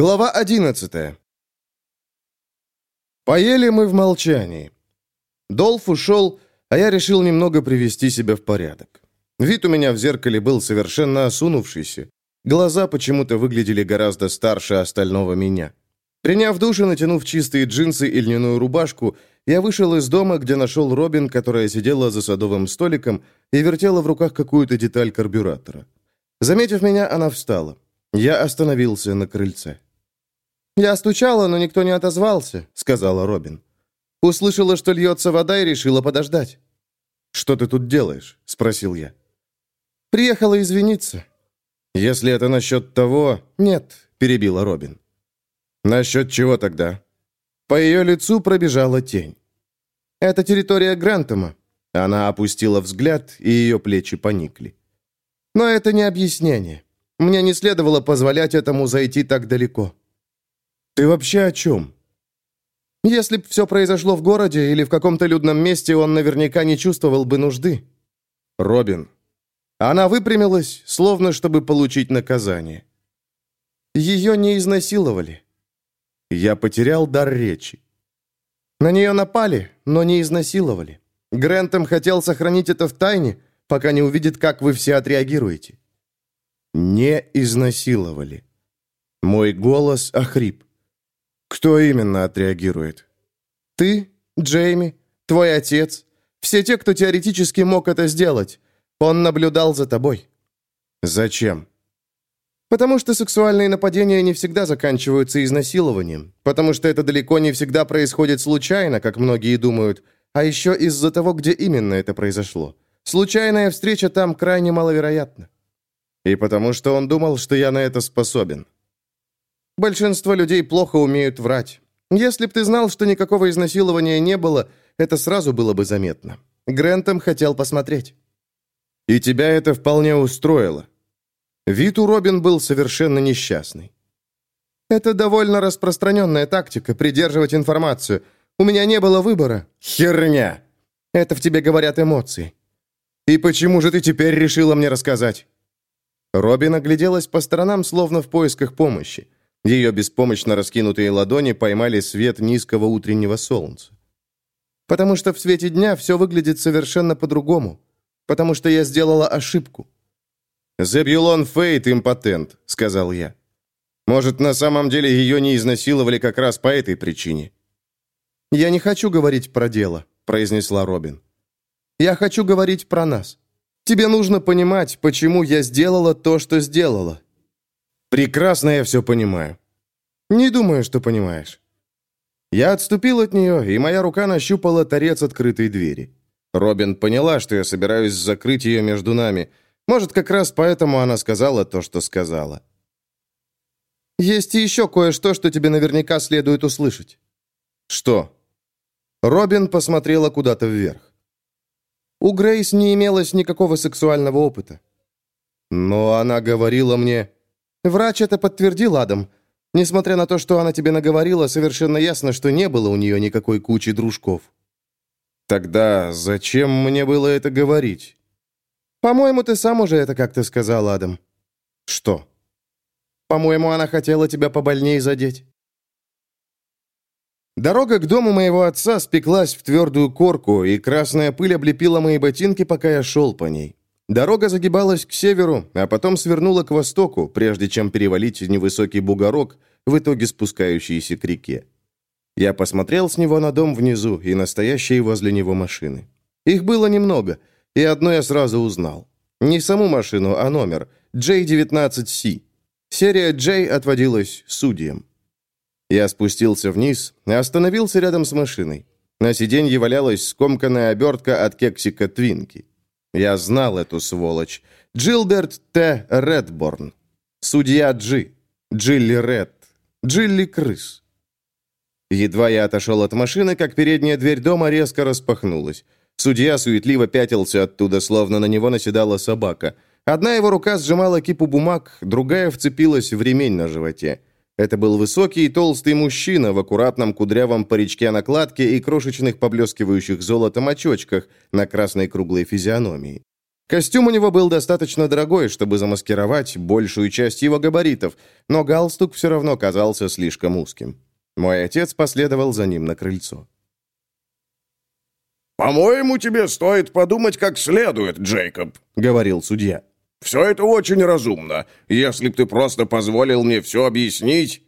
Глава 11 Поели мы в молчании. Долф ушел, а я решил немного привести себя в порядок. Вид у меня в зеркале был совершенно осунувшийся. Глаза почему-то выглядели гораздо старше остального меня. Приняв душ и натянув чистые джинсы и льняную рубашку, я вышел из дома, где нашел Робин, которая сидела за садовым столиком и вертела в руках какую-то деталь карбюратора. Заметив меня, она встала. Я остановился на крыльце. «Я стучала, но никто не отозвался», — сказала Робин. «Услышала, что льется вода, и решила подождать». «Что ты тут делаешь?» — спросил я. «Приехала извиниться». «Если это насчет того...» «Нет», — перебила Робин. «Насчет чего тогда?» По ее лицу пробежала тень. «Это территория Грантома». Она опустила взгляд, и ее плечи поникли. «Но это не объяснение. Мне не следовало позволять этому зайти так далеко». «Ты вообще о чем?» «Если б все произошло в городе или в каком-то людном месте, он наверняка не чувствовал бы нужды». «Робин». Она выпрямилась, словно чтобы получить наказание. Ее не изнасиловали. Я потерял дар речи. На нее напали, но не изнасиловали. Грентом хотел сохранить это в тайне, пока не увидит, как вы все отреагируете. Не изнасиловали. Мой голос охрип. Кто именно отреагирует? Ты, Джейми, твой отец, все те, кто теоретически мог это сделать. Он наблюдал за тобой. Зачем? Потому что сексуальные нападения не всегда заканчиваются изнасилованием. Потому что это далеко не всегда происходит случайно, как многие думают, а еще из-за того, где именно это произошло. Случайная встреча там крайне маловероятна. И потому что он думал, что я на это способен. Большинство людей плохо умеют врать. Если б ты знал, что никакого изнасилования не было, это сразу было бы заметно. Грентом хотел посмотреть. И тебя это вполне устроило. Вид у Робин был совершенно несчастный. «Это довольно распространенная тактика, придерживать информацию. У меня не было выбора». «Херня!» «Это в тебе говорят эмоции». «И почему же ты теперь решила мне рассказать?» Робин огляделась по сторонам, словно в поисках помощи. Ее беспомощно раскинутые ладони поймали свет низкого утреннего солнца. «Потому что в свете дня все выглядит совершенно по-другому. Потому что я сделала ошибку. «Зебюлон Фейт импотент», — сказал я. «Может, на самом деле ее не изнасиловали как раз по этой причине?» «Я не хочу говорить про дело», — произнесла Робин. «Я хочу говорить про нас. Тебе нужно понимать, почему я сделала то, что сделала». «Прекрасно я все понимаю». «Не думаю, что понимаешь». Я отступил от нее, и моя рука нащупала торец открытой двери. Робин поняла, что я собираюсь закрыть ее между нами — может, как раз поэтому она сказала то, что сказала. «Есть еще кое-что, что тебе наверняка следует услышать». «Что?» Робин посмотрела куда-то вверх. У Грейс не имелось никакого сексуального опыта. Но она говорила мне... Врач это подтвердил, Адам. Несмотря на то, что она тебе наговорила, совершенно ясно, что не было у нее никакой кучи дружков. Тогда зачем мне было это говорить? «По-моему, ты сам уже это как-то сказал, Адам». «Что?» «По-моему, она хотела тебя побольнее задеть». Дорога к дому моего отца спеклась в твердую корку, и красная пыль облепила мои ботинки, пока я шел по ней. Дорога загибалась к северу, а потом свернула к востоку, прежде чем перевалить невысокий бугорок, в итоге спускающийся к реке. Я посмотрел с него на дом внизу и настоящие возле него машины. Их было немного — и одно я сразу узнал. Не саму машину, а номер. J19C. Серия J отводилась судьям. Я спустился вниз и остановился рядом с машиной. На сиденье валялась скомканная обертка от кексика Твинки. Я знал эту сволочь. Джилберт Т. Редборн. Судья Джи. Джилли Ред. Джилли Крыс. Едва я отошел от машины, как передняя дверь дома резко распахнулась. Судья суетливо пятился оттуда, словно на него наседала собака. Одна его рука сжимала кипу бумаг, другая вцепилась в ремень на животе. Это был высокий и толстый мужчина в аккуратном кудрявом паричке-накладке и крошечных поблескивающих золотом очочках на красной круглой физиономии. Костюм у него был достаточно дорогой, чтобы замаскировать большую часть его габаритов, но галстук все равно казался слишком узким. Мой отец последовал за ним на крыльцо. «По-моему, тебе стоит подумать как следует, Джейкоб», — говорил судья. «Все это очень разумно. Если б ты просто позволил мне все объяснить...»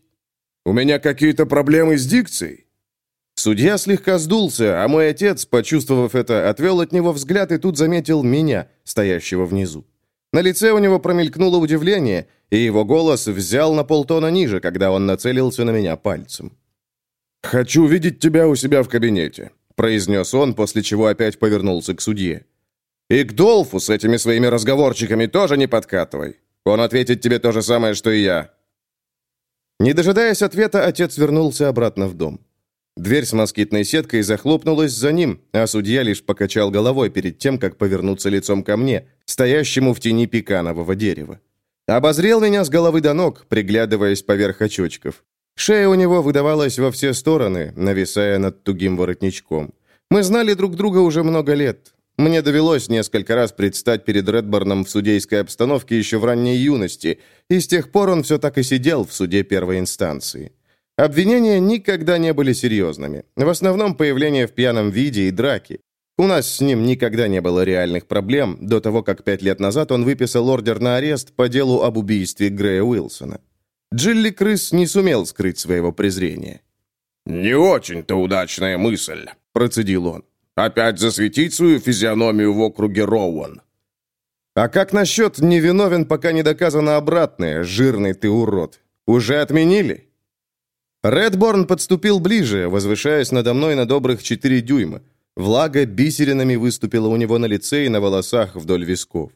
«У меня какие-то проблемы с дикцией?» Судья слегка сдулся, а мой отец, почувствовав это, отвел от него взгляд и тут заметил меня, стоящего внизу. На лице у него промелькнуло удивление, и его голос взял на полтона ниже, когда он нацелился на меня пальцем. «Хочу видеть тебя у себя в кабинете», — произнес он, после чего опять повернулся к судье. «И к Долфу с этими своими разговорчиками тоже не подкатывай. Он ответит тебе то же самое, что и я». Не дожидаясь ответа, отец вернулся обратно в дом. Дверь с москитной сеткой захлопнулась за ним, а судья лишь покачал головой перед тем, как повернуться лицом ко мне, стоящему в тени пеканового дерева. Обозрел меня с головы до ног, приглядываясь поверх очочков. Шея у него выдавалась во все стороны, нависая над тугим воротничком. Мы знали друг друга уже много лет. Мне довелось несколько раз предстать перед Редборном в судейской обстановке еще в ранней юности, и с тех пор он все так и сидел в суде первой инстанции. Обвинения никогда не были серьезными. В основном появление в пьяном виде и драки. У нас с ним никогда не было реальных проблем, до того, как пять лет назад он выписал ордер на арест по делу об убийстве Грея Уилсона. Джилли Крыс не сумел скрыть своего презрения. «Не очень-то удачная мысль», — процедил он. «Опять засветить свою физиономию в округе Роуэн». «А как насчет невиновен, пока не доказано обратное, жирный ты урод? Уже отменили?» Редборн подступил ближе, возвышаясь надо мной на добрых четыре дюйма. Влага бисеринами выступила у него на лице и на волосах вдоль висков.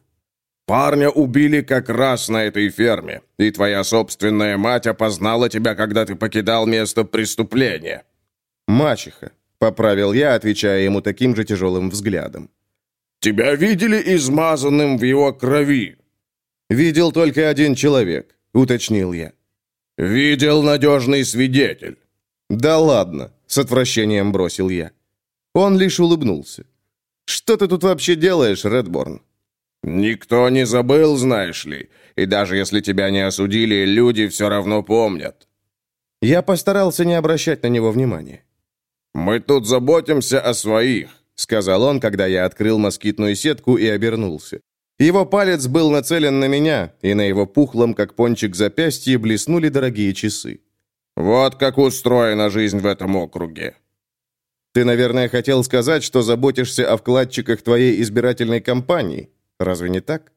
«Парня убили как раз на этой ферме, и твоя собственная мать опознала тебя, когда ты покидал место преступления». «Мачеха», — поправил я, отвечая ему таким же тяжелым взглядом. «Тебя видели измазанным в его крови?» «Видел только один человек», — уточнил я. «Видел надежный свидетель». «Да ладно», — с отвращением бросил я. Он лишь улыбнулся. «Что ты тут вообще делаешь, Редборн?» «Никто не забыл, знаешь ли. И даже если тебя не осудили, люди все равно помнят». Я постарался не обращать на него внимания. «Мы тут заботимся о своих», — сказал он, когда я открыл москитную сетку и обернулся. Его палец был нацелен на меня, и на его пухлом, как пончик запястье, блеснули дорогие часы. «Вот как устроена жизнь в этом округе». «Ты, наверное, хотел сказать, что заботишься о вкладчиках твоей избирательной кампании. Разве не так?»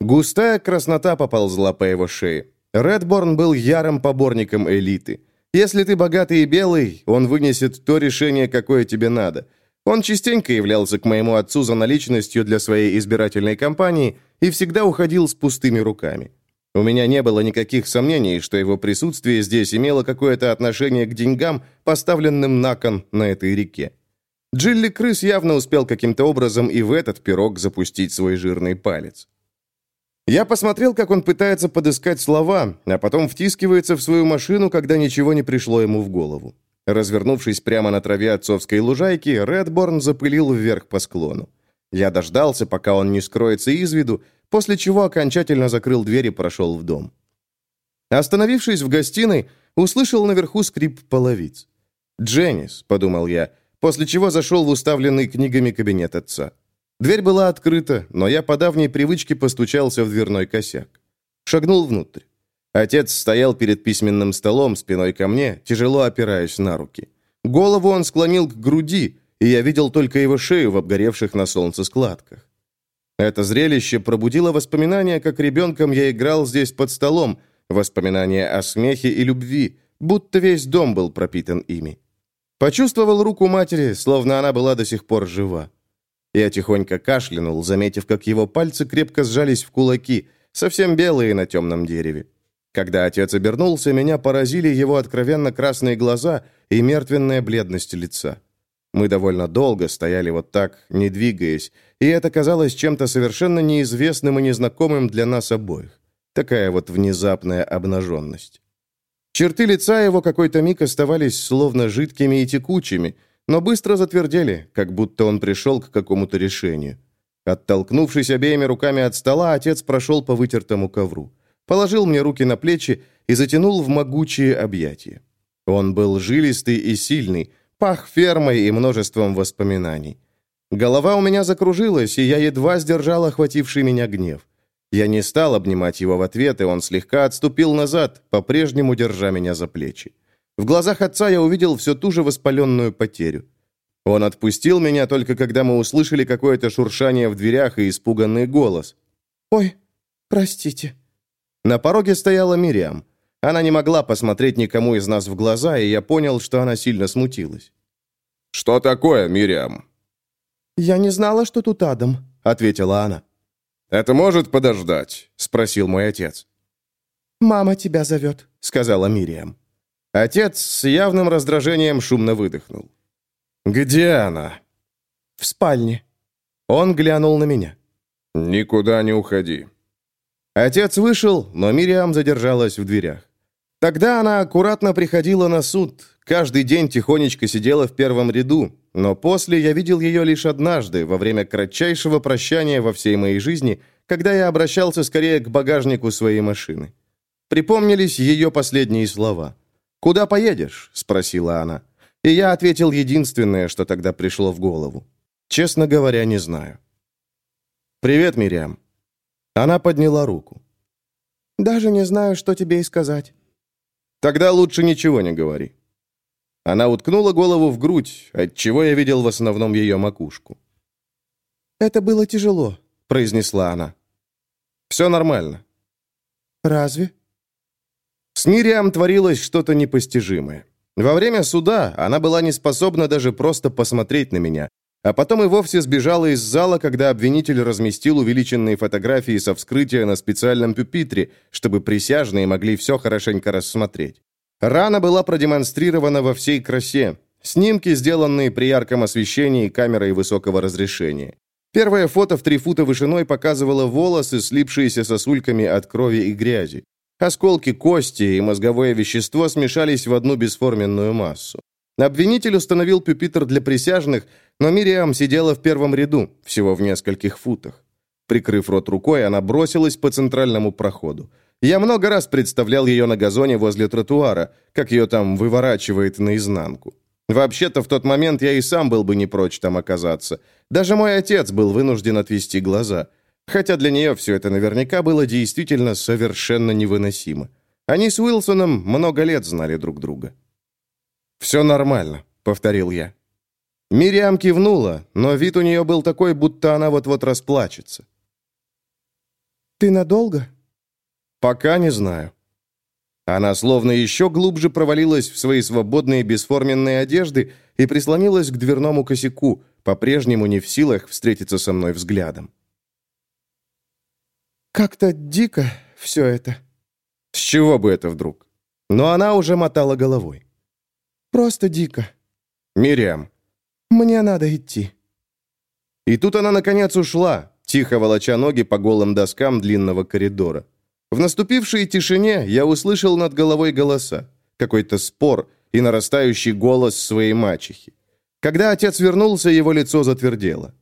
Густая краснота поползла по его шее. Редборн был ярым поборником элиты. Если ты богатый и белый, он вынесет то решение, какое тебе надо – он частенько являлся к моему отцу за наличностью для своей избирательной кампании и всегда уходил с пустыми руками. У меня не было никаких сомнений, что его присутствие здесь имело какое-то отношение к деньгам, поставленным на кон на этой реке. Джилли Крыс явно успел каким-то образом и в этот пирог запустить свой жирный палец. Я посмотрел, как он пытается подыскать слова, а потом втискивается в свою машину, когда ничего не пришло ему в голову. Развернувшись прямо на траве отцовской лужайки, Редборн запылил вверх по склону. Я дождался, пока он не скроется из виду, после чего окончательно закрыл дверь и прошел в дом. Остановившись в гостиной, услышал наверху скрип половиц. «Дженнис», — подумал я, после чего зашел в уставленный книгами кабинет отца. Дверь была открыта, но я по давней привычке постучался в дверной косяк. Шагнул внутрь. Отец стоял перед письменным столом спиной ко мне, тяжело опираясь на руки. Голову он склонил к груди, и я видел только его шею в обгоревших на солнце складках. Это зрелище пробудило воспоминания, как ребенком я играл здесь под столом, воспоминания о смехе и любви, будто весь дом был пропитан ими. Почувствовал руку матери, словно она была до сих пор жива. Я тихонько кашлянул, заметив, как его пальцы крепко сжались в кулаки, совсем белые на темном дереве. Когда отец обернулся, меня поразили его откровенно красные глаза и мертвенная бледность лица. Мы довольно долго стояли вот так, не двигаясь, и это казалось чем-то совершенно неизвестным и незнакомым для нас обоих. Такая вот внезапная обнаженность. Черты лица его какой-то миг оставались словно жидкими и текучими, но быстро затвердели, как будто он пришел к какому-то решению. Оттолкнувшись обеими руками от стола, отец прошел по вытертому ковру. Положил мне руки на плечи и затянул в могучие объятия. Он был жилистый и сильный, пах фермой и множеством воспоминаний. Голова у меня закружилась, и я едва сдержал охвативший меня гнев. Я не стал обнимать его в ответ, и он слегка отступил назад, по-прежнему держа меня за плечи. В глазах отца я увидел все ту же воспаленную потерю. Он отпустил меня только когда мы услышали какое-то шуршание в дверях и испуганный голос. «Ой, простите». На пороге стояла Мириам. Она не могла посмотреть никому из нас в глаза, и я понял, что она сильно смутилась. «Что такое, Мириам?» «Я не знала, что тут Адам», — ответила она. «Это может подождать?» — спросил мой отец. «Мама тебя зовет», — сказала Мириам. Отец с явным раздражением шумно выдохнул. «Где она?» «В спальне». Он глянул на меня. «Никуда не уходи». Отец вышел, но Мириам задержалась в дверях. Тогда она аккуратно приходила на суд, каждый день тихонечко сидела в первом ряду, но после я видел ее лишь однажды, во время кратчайшего прощания во всей моей жизни, когда я обращался скорее к багажнику своей машины. Припомнились ее последние слова. «Куда поедешь?» — спросила она. И я ответил единственное, что тогда пришло в голову. Честно говоря, не знаю. «Привет, Мириам». Она подняла руку. «Даже не знаю, что тебе и сказать». «Тогда лучше ничего не говори». Она уткнула голову в грудь, отчего я видел в основном ее макушку. «Это было тяжело», — произнесла она. «Все нормально». «Разве?» С Мириам творилось что-то непостижимое. Во время суда она была не способна даже просто посмотреть на меня, а потом и вовсе сбежала из зала, когда обвинитель разместил увеличенные фотографии со вскрытия на специальном пюпитре, чтобы присяжные могли все хорошенько рассмотреть. Рана была продемонстрирована во всей красе. Снимки, сделанные при ярком освещении камерой высокого разрешения. Первое фото в три фута вышиной показывало волосы, слипшиеся сосульками от крови и грязи. Осколки кости и мозговое вещество смешались в одну бесформенную массу. Обвинитель установил пюпитр для присяжных, но Мириам сидела в первом ряду, всего в нескольких футах. Прикрыв рот рукой, она бросилась по центральному проходу. Я много раз представлял ее на газоне возле тротуара, как ее там выворачивает наизнанку. Вообще-то в тот момент я и сам был бы не прочь там оказаться. Даже мой отец был вынужден отвести глаза – Хотя для нее все это наверняка было действительно совершенно невыносимо. Они с Уилсоном много лет знали друг друга. «Все нормально», — повторил я. Мириам кивнула, но вид у нее был такой, будто она вот-вот расплачется. «Ты надолго?» «Пока не знаю». Она словно еще глубже провалилась в свои свободные бесформенные одежды и прислонилась к дверному косяку, по-прежнему не в силах встретиться со мной взглядом. Как-то дико все это. С чего бы это вдруг? Но она уже мотала головой. Просто дико. Мириам. Мне надо идти. И тут она, наконец, ушла, тихо волоча ноги по голым доскам длинного коридора. В наступившей тишине я услышал над головой голоса. Какой-то спор и нарастающий голос своей мачехи. Когда отец вернулся, его лицо затвердело.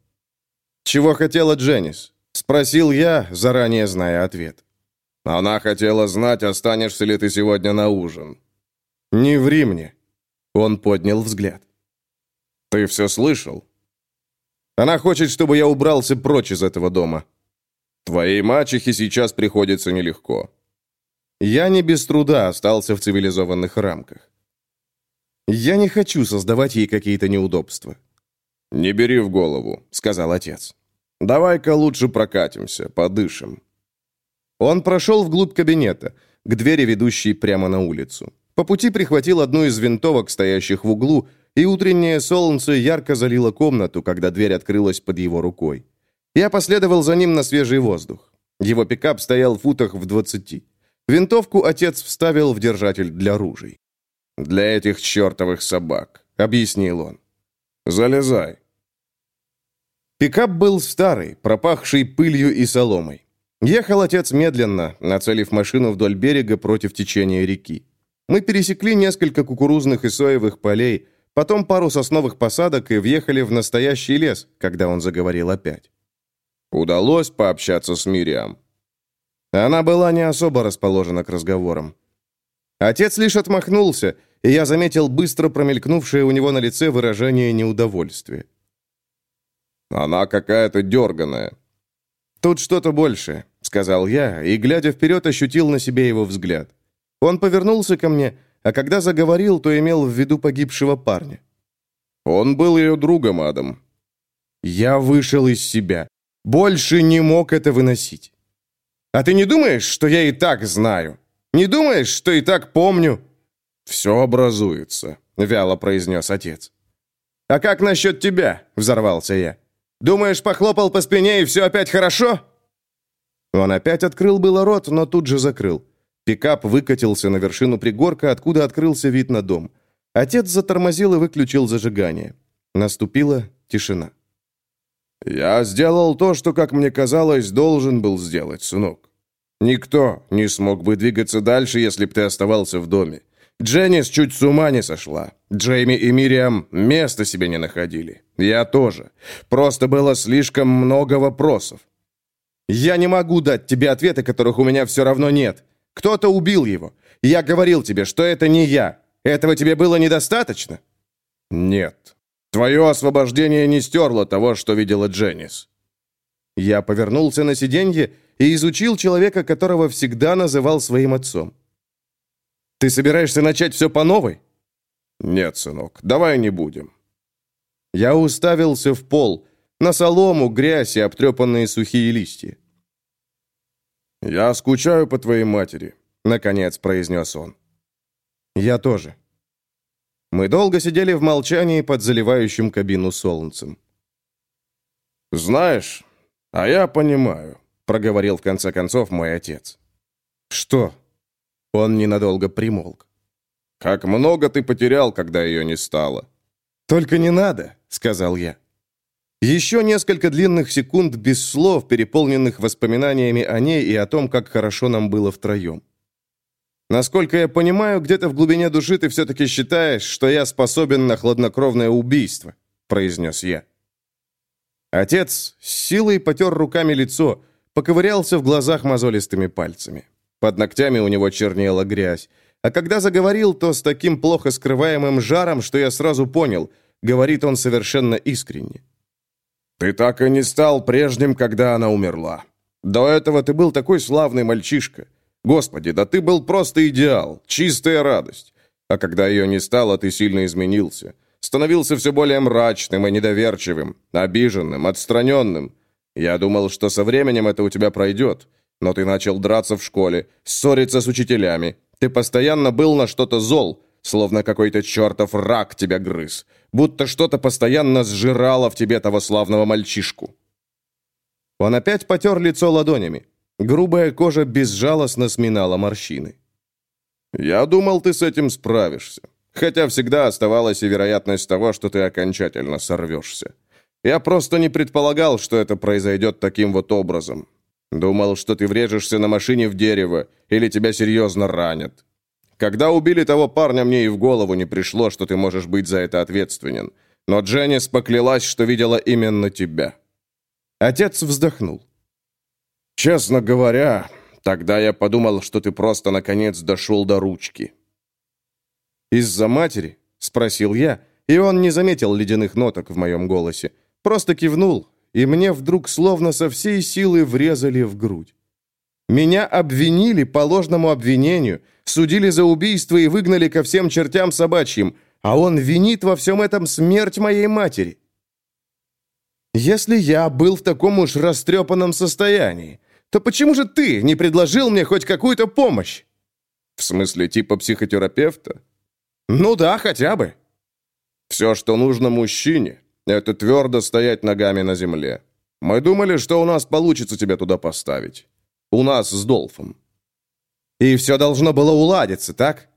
«Чего хотела Дженнис?» Спросил я, заранее зная ответ. Она хотела знать, останешься ли ты сегодня на ужин. «Не ври мне». Он поднял взгляд. «Ты все слышал?» «Она хочет, чтобы я убрался прочь из этого дома». «Твоей мачехе сейчас приходится нелегко». Я не без труда остался в цивилизованных рамках. Я не хочу создавать ей какие-то неудобства. «Не бери в голову», — сказал отец. Давай-ка лучше прокатимся, подышим». Он прошел вглубь кабинета, к двери, ведущей прямо на улицу. По пути прихватил одну из винтовок, стоящих в углу, и утреннее солнце ярко залило комнату, когда дверь открылась под его рукой. Я последовал за ним на свежий воздух. Его пикап стоял в футах в двадцати. Винтовку отец вставил в держатель для ружей. «Для этих чертовых собак», — объяснил он. «Залезай». Пикап был старый, пропахший пылью и соломой. Ехал отец медленно, нацелив машину вдоль берега против течения реки. Мы пересекли несколько кукурузных и соевых полей, потом пару сосновых посадок и въехали в настоящий лес, когда он заговорил опять. Удалось пообщаться с Мириам?» Она была не особо расположена к разговорам. Отец лишь отмахнулся, и я заметил быстро промелькнувшее у него на лице выражение неудовольствия. «Она какая-то дерганая». «Тут что-то большее», — сказал я, и, глядя вперед, ощутил на себе его взгляд. Он повернулся ко мне, а когда заговорил, то имел в виду погибшего парня. «Он был ее другом, Адам». Я вышел из себя. Больше не мог это выносить. «А ты не думаешь, что я и так знаю? Не думаешь, что и так помню?» «Все образуется», — вяло произнес отец. «А как насчет тебя?» — взорвался я. «Думаешь, похлопал по спине и все опять хорошо?» Он опять открыл было рот, но тут же закрыл. Пикап выкатился на вершину пригорка, откуда открылся вид на дом. Отец затормозил и выключил зажигание. Наступила тишина. «Я сделал то, что, как мне казалось, должен был сделать, сынок. Никто не смог бы двигаться дальше, если бы ты оставался в доме. Дженнис чуть с ума не сошла. Джейми и Мириам места себе не находили. Я тоже. Просто было слишком много вопросов. Я не могу дать тебе ответы, которых у меня все равно нет. Кто-то убил его. Я говорил тебе, что это не я. Этого тебе было недостаточно? Нет. Твое освобождение не стерло того, что видела Дженнис. Я повернулся на сиденье и изучил человека, которого всегда называл своим отцом. Ты собираешься начать все по новой? Нет, сынок, давай не будем. Я уставился в пол, на солому, грязь и обтрепанные сухие листья. «Я скучаю по твоей матери», — наконец произнес он. «Я тоже». Мы долго сидели в молчании под заливающим кабину солнцем. «Знаешь, а я понимаю», — проговорил в конце концов мой отец. «Что?» Он ненадолго примолк. «Как много ты потерял, когда ее не стало». «Только не надо», — сказал я. Еще несколько длинных секунд без слов, переполненных воспоминаниями о ней и о том, как хорошо нам было втроем. Насколько я понимаю, где-то в глубине души ты все-таки считаешь, что я способен на хладнокровное убийство», — произнес я. Отец с силой потер руками лицо, поковырялся в глазах мозолистыми пальцами. Под ногтями у него чернела грязь. А когда заговорил, то с таким плохо скрываемым жаром, что я сразу понял, говорит он совершенно искренне. «Ты так и не стал прежним, когда она умерла. До этого ты был такой славный мальчишка. Господи, да ты был просто идеал, чистая радость. А когда ее не стало, ты сильно изменился. Становился все более мрачным и недоверчивым, обиженным, отстраненным. Я думал, что со временем это у тебя пройдет. Но ты начал драться в школе, ссориться с учителями. Ты постоянно был на что-то зол, словно какой-то чертов рак тебя грыз. Будто что-то постоянно сжирало в тебе того славного мальчишку. Он опять потер лицо ладонями. Грубая кожа безжалостно сминала морщины. «Я думал, ты с этим справишься. Хотя всегда оставалась и вероятность того, что ты окончательно сорвешься. Я просто не предполагал, что это произойдет таким вот образом. Думал, что ты врежешься на машине в дерево, или тебя серьезно ранят. Когда убили того парня, мне и в голову не пришло, что ты можешь быть за это ответственен. Но Дженнис поклялась, что видела именно тебя». Отец вздохнул. Честно говоря, тогда я подумал, что ты просто наконец дошел до ручки. Из-за матери? Спросил я, и он не заметил ледяных ноток в моем голосе. Просто кивнул, и мне вдруг словно со всей силы врезали в грудь. Меня обвинили по ложному обвинению, судили за убийство и выгнали ко всем чертям собачьим, а он винит во всем этом смерть моей матери. Если я был в таком уж растрепанном состоянии, то почему же ты не предложил мне хоть какую-то помощь?» «В смысле, типа психотерапевта?» «Ну да, хотя бы». «Все, что нужно мужчине, это твердо стоять ногами на земле. Мы думали, что у нас получится тебя туда поставить. У нас с Долфом». «И все должно было уладиться, так?»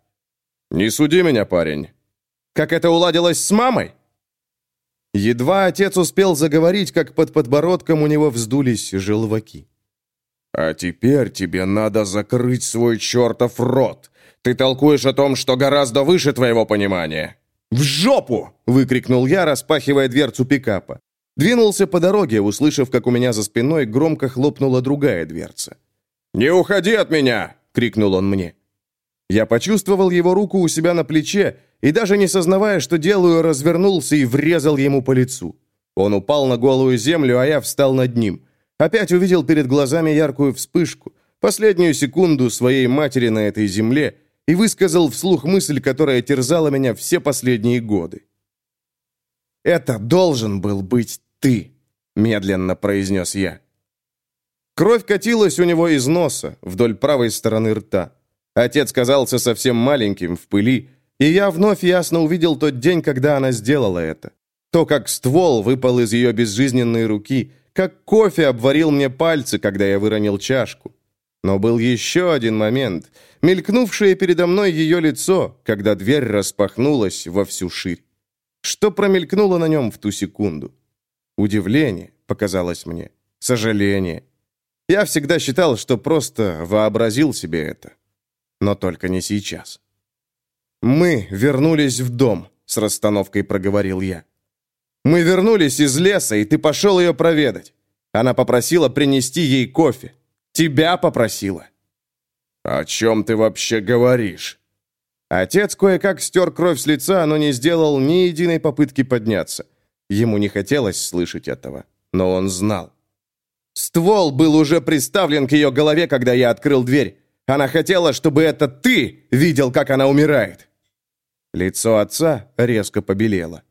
«Не суди меня, парень». «Как это уладилось с мамой?» Едва отец успел заговорить, как под подбородком у него вздулись желваки. «А теперь тебе надо закрыть свой чертов рот. Ты толкуешь о том, что гораздо выше твоего понимания». «В жопу!» — выкрикнул я, распахивая дверцу пикапа. Двинулся по дороге, услышав, как у меня за спиной громко хлопнула другая дверца. «Не уходи от меня!» — крикнул он мне. Я почувствовал его руку у себя на плече и, даже не сознавая, что делаю, развернулся и врезал ему по лицу. Он упал на голую землю, а я встал над ним. Опять увидел перед глазами яркую вспышку, последнюю секунду своей матери на этой земле, и высказал вслух мысль, которая терзала меня все последние годы. «Это должен был быть ты», — медленно произнес я. Кровь катилась у него из носа, вдоль правой стороны рта. Отец казался совсем маленьким, в пыли, и я вновь ясно увидел тот день, когда она сделала это. То, как ствол выпал из ее безжизненной руки, как кофе обварил мне пальцы, когда я выронил чашку. Но был еще один момент, мелькнувшее передо мной ее лицо, когда дверь распахнулась во всю ширь. Что промелькнуло на нем в ту секунду? Удивление, показалось мне, сожаление. Я всегда считал, что просто вообразил себе это. Но только не сейчас. «Мы вернулись в дом», — с расстановкой проговорил я. Мы вернулись из леса, и ты пошел ее проведать. Она попросила принести ей кофе. Тебя попросила». «О чем ты вообще говоришь?» Отец кое-как стер кровь с лица, но не сделал ни единой попытки подняться. Ему не хотелось слышать этого, но он знал. Ствол был уже приставлен к ее голове, когда я открыл дверь. Она хотела, чтобы это ты видел, как она умирает. Лицо отца резко побелело.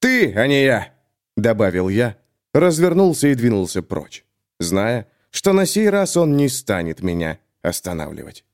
«Ты, а не я!» — добавил я, развернулся и двинулся прочь, зная, что на сей раз он не станет меня останавливать.